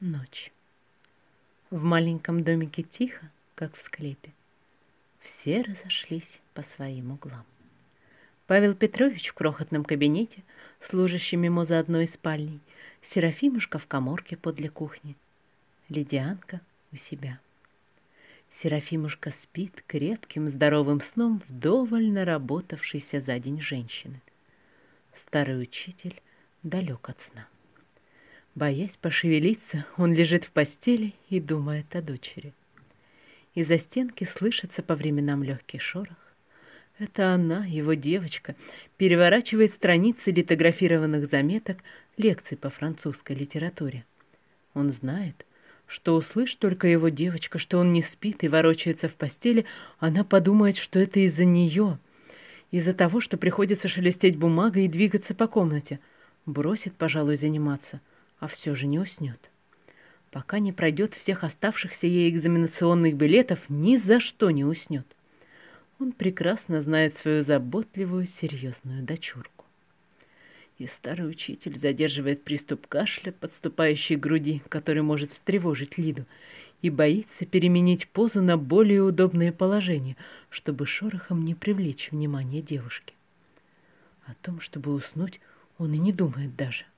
Ночь. В маленьком домике тихо, как в склепе. Все разошлись по своим углам. Павел Петрович в крохотном кабинете, служащим ему за одной спальней, Серафимушка в коморке подле кухни, Лидианка у себя. Серафимушка спит крепким, здоровым сном вдоволь наработавшейся за день женщины. Старый учитель далек от сна. Боясь пошевелиться, он лежит в постели и думает о дочери. Из-за стенки слышится по временам легкий шорох. Это она, его девочка, переворачивает страницы литографированных заметок лекций по французской литературе. Он знает, что услышь только его девочка, что он не спит и ворочается в постели, она подумает, что это из-за нее, из-за того, что приходится шелестеть бумагой и двигаться по комнате. Бросит, пожалуй, заниматься — а все же не уснет. Пока не пройдет всех оставшихся ей экзаменационных билетов, ни за что не уснет. Он прекрасно знает свою заботливую, серьезную дочурку. И старый учитель задерживает приступ кашля, подступающий к груди, который может встревожить Лиду, и боится переменить позу на более удобное положение, чтобы шорохом не привлечь внимание девушки. О том, чтобы уснуть, он и не думает даже. —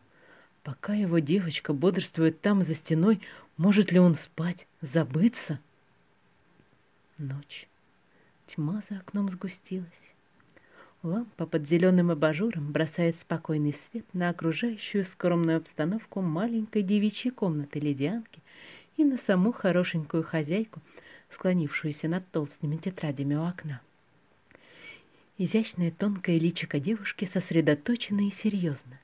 Пока его девочка бодрствует там за стеной, может ли он спать, забыться? Ночь. Тьма за окном сгустилась. Лампа под зеленым абажуром бросает спокойный свет на окружающую скромную обстановку маленькой девичьей комнаты ледянки и на саму хорошенькую хозяйку, склонившуюся над толстыми тетрадями у окна. Изящное тонкое личико девушки сосредоточено и серьезно.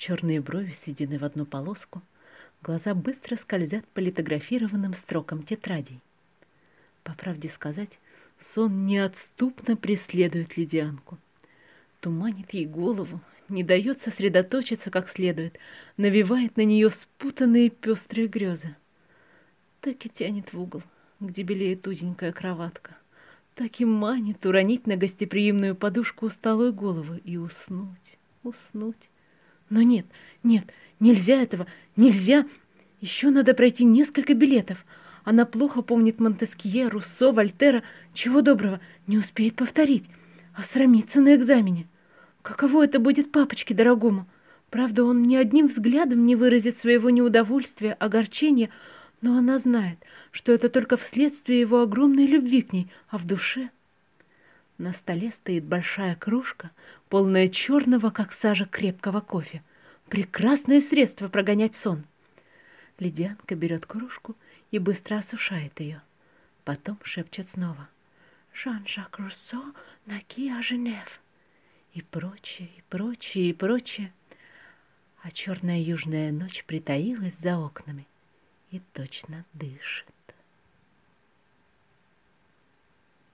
Черные брови сведены в одну полоску, глаза быстро скользят по литографированным строкам тетрадей. По правде сказать, сон неотступно преследует Лидианку. Туманит ей голову, не дает сосредоточиться как следует, навевает на нее спутанные пестрые грезы. Так и тянет в угол, где белеет узенькая кроватка. Так и манит уронить на гостеприимную подушку усталую голову и уснуть, уснуть. Но нет, нет, нельзя этого, нельзя. Еще надо пройти несколько билетов. Она плохо помнит Монтескье, Руссо, Вольтера. Чего доброго, не успеет повторить. А срамиться на экзамене. Каково это будет папочке дорогому? Правда, он ни одним взглядом не выразит своего неудовольствия, огорчения, но она знает, что это только вследствие его огромной любви к ней, а в душе... На столе стоит большая кружка, полная черного, как сажа, крепкого кофе. Прекрасное средство прогонять сон. Ледянка берет кружку и быстро осушает ее. Потом шепчет снова. «Жан-Жак Руссо, Накия Женев». И прочее, и прочее, и прочее. А черная южная ночь притаилась за окнами и точно дышит.